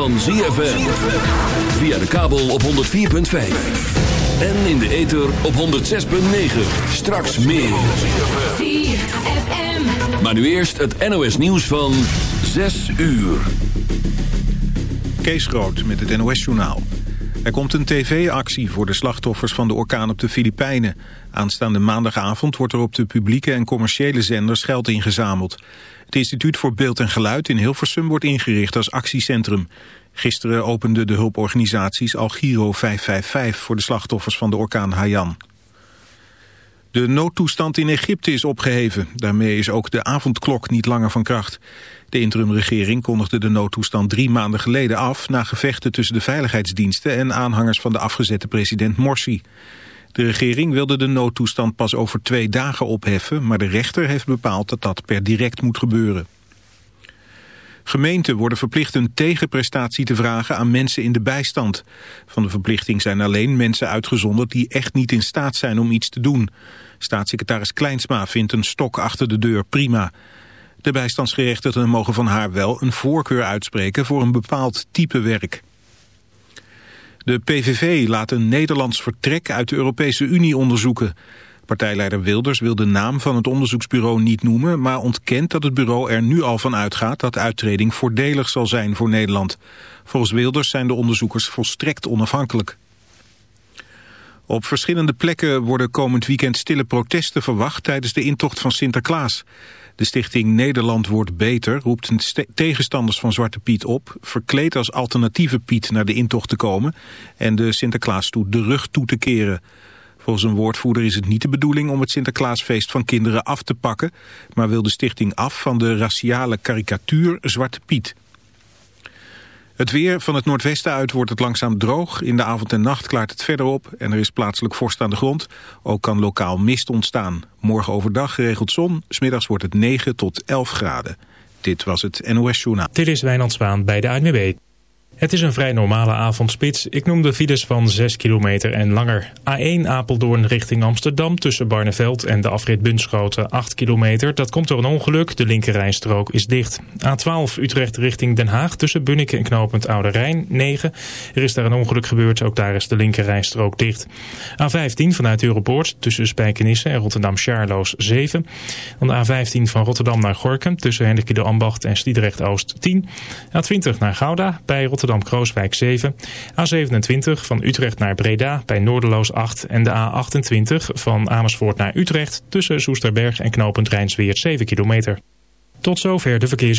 van ZFM. Via de kabel op 104.5. En in de ether op 106.9. Straks meer. ZFM. Maar nu eerst het NOS nieuws van 6 uur. Kees Groot met het NOS journaal. Er komt een tv-actie voor de slachtoffers van de orkaan op de Filipijnen. Aanstaande maandagavond wordt er op de publieke en commerciële zenders geld ingezameld. Het Instituut voor Beeld en Geluid in Hilversum wordt ingericht als actiecentrum. Gisteren openden de hulporganisaties al Giro 555 voor de slachtoffers van de orkaan Haiyan. De noodtoestand in Egypte is opgeheven. Daarmee is ook de avondklok niet langer van kracht. De interimregering kondigde de noodtoestand drie maanden geleden af... na gevechten tussen de veiligheidsdiensten en aanhangers van de afgezette president Morsi. De regering wilde de noodtoestand pas over twee dagen opheffen... maar de rechter heeft bepaald dat dat per direct moet gebeuren. Gemeenten worden verplicht een tegenprestatie te vragen aan mensen in de bijstand. Van de verplichting zijn alleen mensen uitgezonderd die echt niet in staat zijn om iets te doen. Staatssecretaris Kleinsma vindt een stok achter de deur prima. De bijstandsgerechtigden mogen van haar wel een voorkeur uitspreken voor een bepaald type werk. De PVV laat een Nederlands vertrek uit de Europese Unie onderzoeken. Partijleider Wilders wil de naam van het onderzoeksbureau niet noemen... maar ontkent dat het bureau er nu al van uitgaat dat uittreding voordelig zal zijn voor Nederland. Volgens Wilders zijn de onderzoekers volstrekt onafhankelijk. Op verschillende plekken worden komend weekend stille protesten verwacht tijdens de intocht van Sinterklaas. De stichting Nederland wordt beter roept tegenstanders van Zwarte Piet op... verkleed als alternatieve Piet naar de intocht te komen... en de Sinterklaasstoet de rug toe te keren. Volgens een woordvoerder is het niet de bedoeling om het Sinterklaasfeest van kinderen af te pakken... maar wil de stichting af van de raciale karikatuur Zwarte Piet. Het weer van het noordwesten uit wordt het langzaam droog. In de avond en nacht klaart het verder op en er is plaatselijk vorst aan de grond. Ook kan lokaal mist ontstaan. Morgen overdag geregeld zon. Smiddags wordt het 9 tot 11 graden. Dit was het NOS Journaal. Dit is Wijnand Zwaan bij de ANWB. Het is een vrij normale avondspits. Ik noem de files van 6 kilometer en langer. A1 Apeldoorn richting Amsterdam tussen Barneveld en de afrit Bunschoten 8 kilometer. Dat komt door een ongeluk. De linkerrijstrook is dicht. A12 Utrecht richting Den Haag tussen Bunnik en knooppunt Oude Rijn 9. Er is daar een ongeluk gebeurd. Ook daar is de linkerrijstrook dicht. A15 vanuit Europoort tussen Spijkenisse en Rotterdam-Charloes 7. Dan de A15 van Rotterdam naar Gorkum tussen Hendrik de Ambacht en Sliedrecht-Oost 10. A20 naar Gouda bij Rotterdam Rotterdam-Krooswijk 7. A27 van Utrecht naar Breda bij Noorderloos 8. En de A28 van Amersfoort naar Utrecht tussen Soesterberg en knooppunt Rijnsweert 7 kilometer. Tot zover de verkeers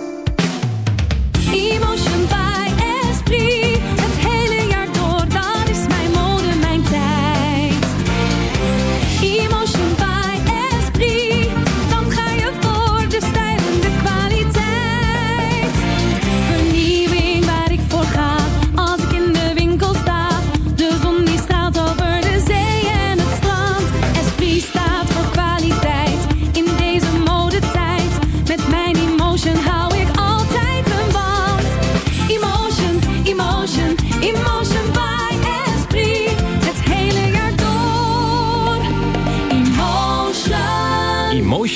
Emotion by Esprit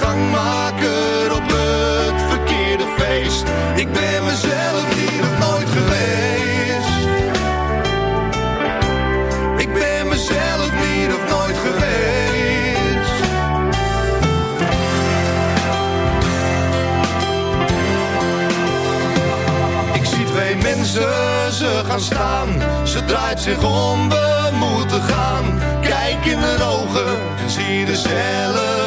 gangmaker op het verkeerde feest. Ik ben mezelf hier nog nooit geweest. Ik ben mezelf niet of nooit geweest. Ik zie twee mensen, ze gaan staan. Ze draait zich om, we moeten gaan. Kijk in de ogen en zie dezelfde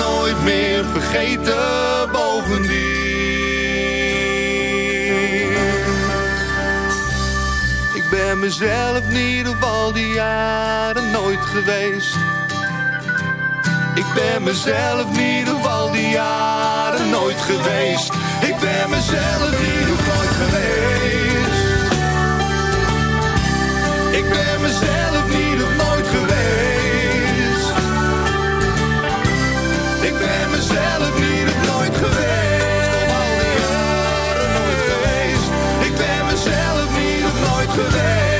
nooit meer vergeten bovendien. Ik ben mezelf niet ieder geval die jaren nooit geweest. Ik ben mezelf niet ieder geval die jaren nooit geweest. Ik ben mezelf niet nooit geweest. Ik ben mezelf niet nooit Ik ben mezelf niet, het nooit geweest. Al die jaren nooit geweest. Ik ben mezelf niet, op nooit geweest.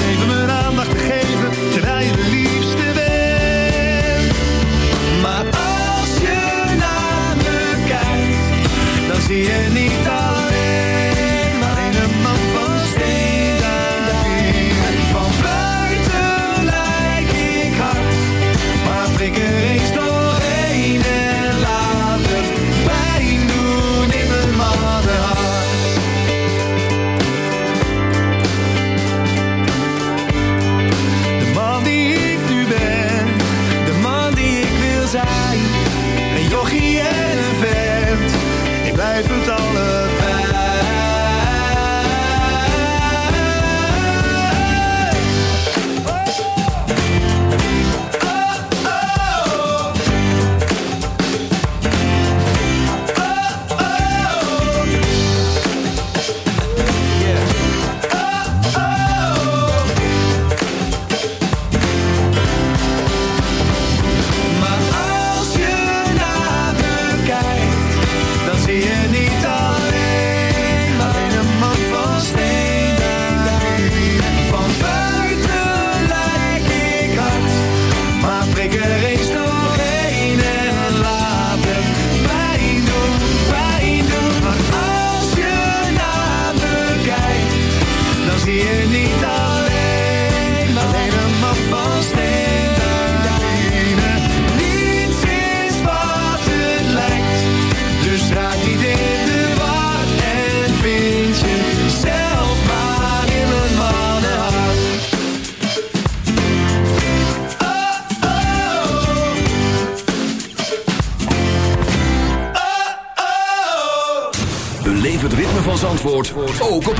zie je niet aan.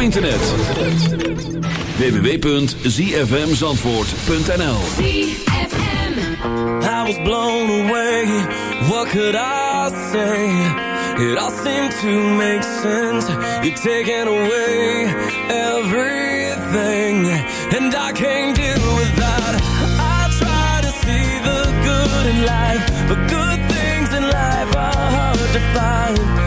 internet. www.zfmzandvoort.nl I was blown away, what could I say? It all seemed to make sense. You're taking away everything, and I can't deal with that. I try to see the good in life, but good things in life are hard to find.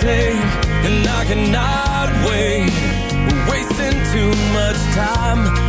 take And I cannot wait. We're wasting too much time.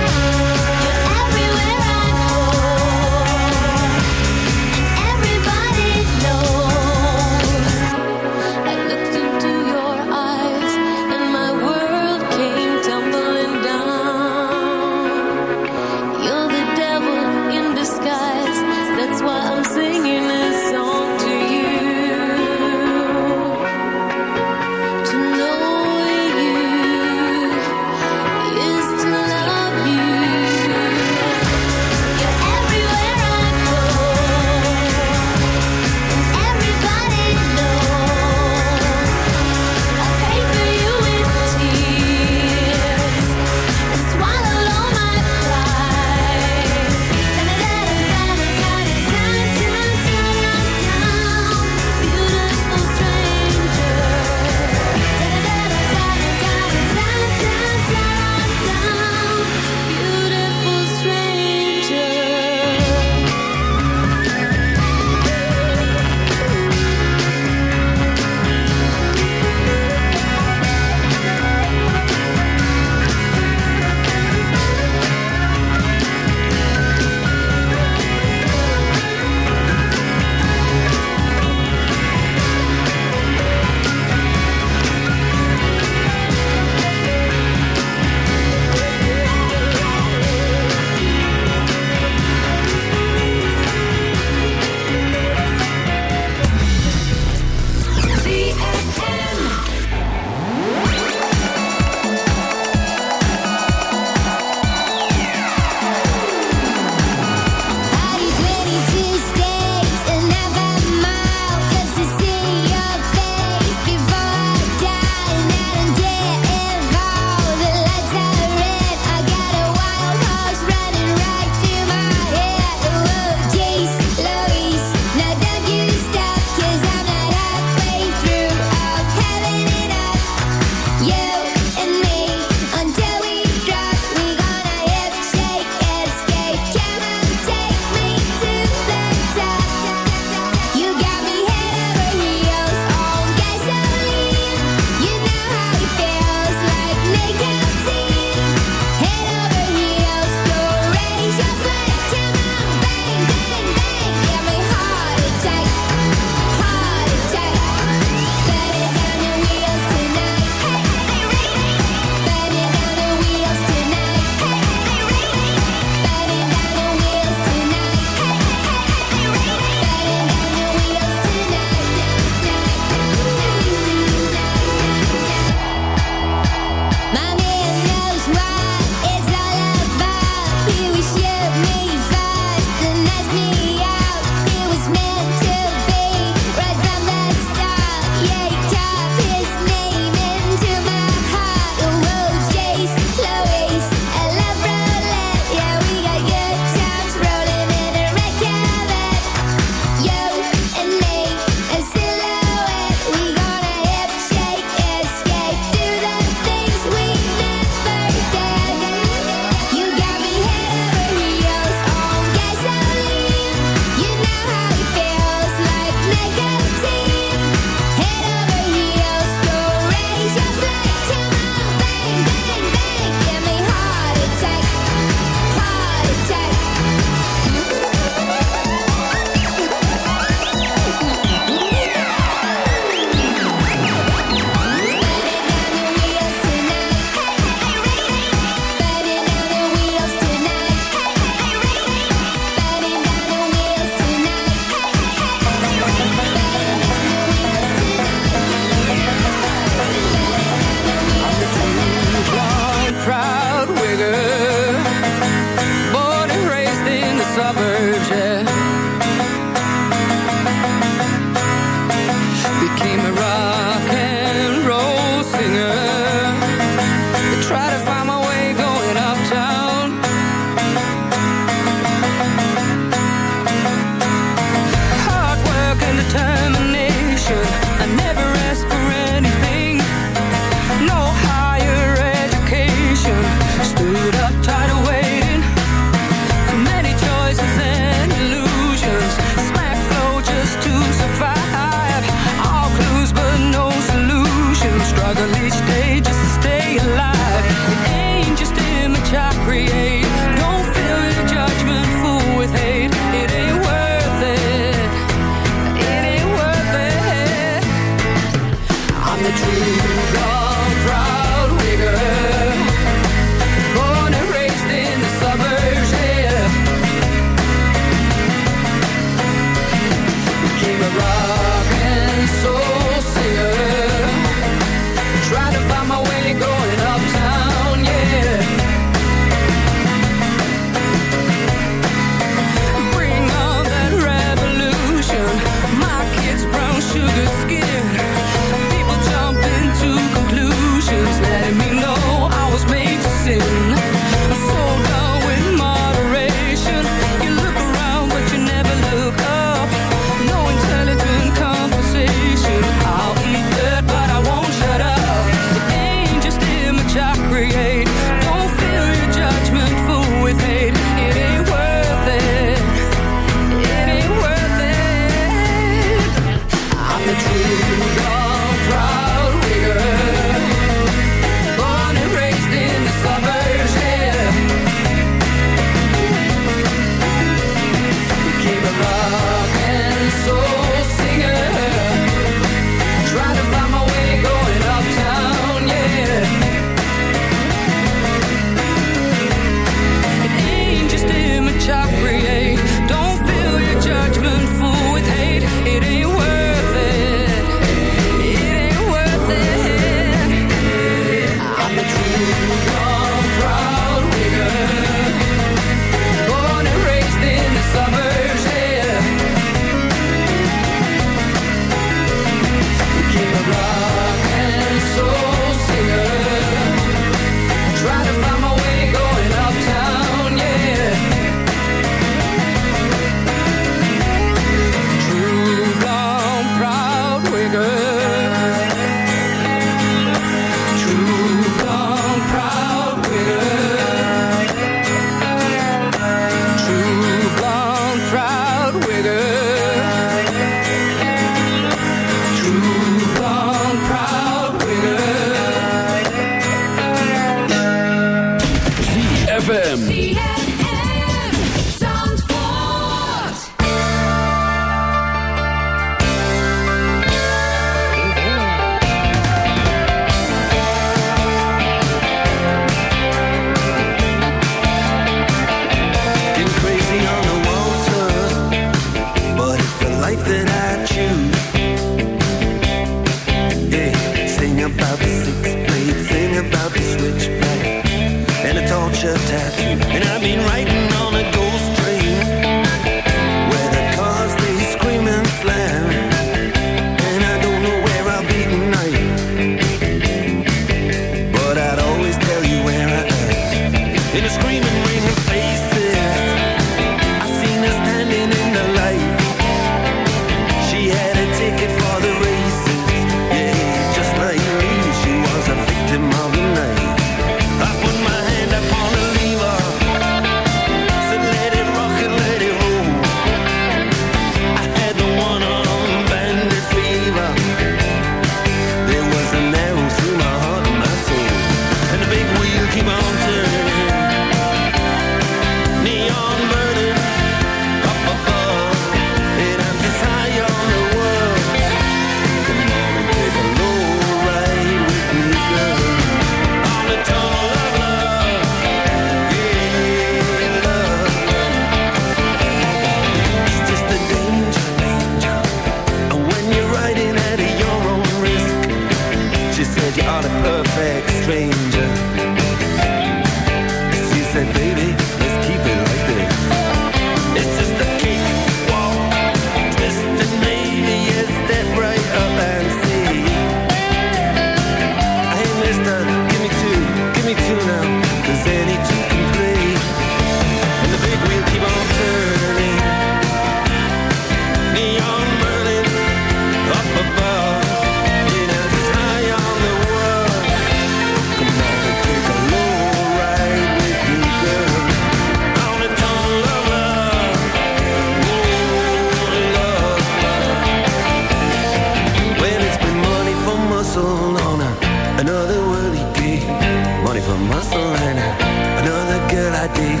another girl I dig,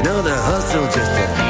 another hustle just to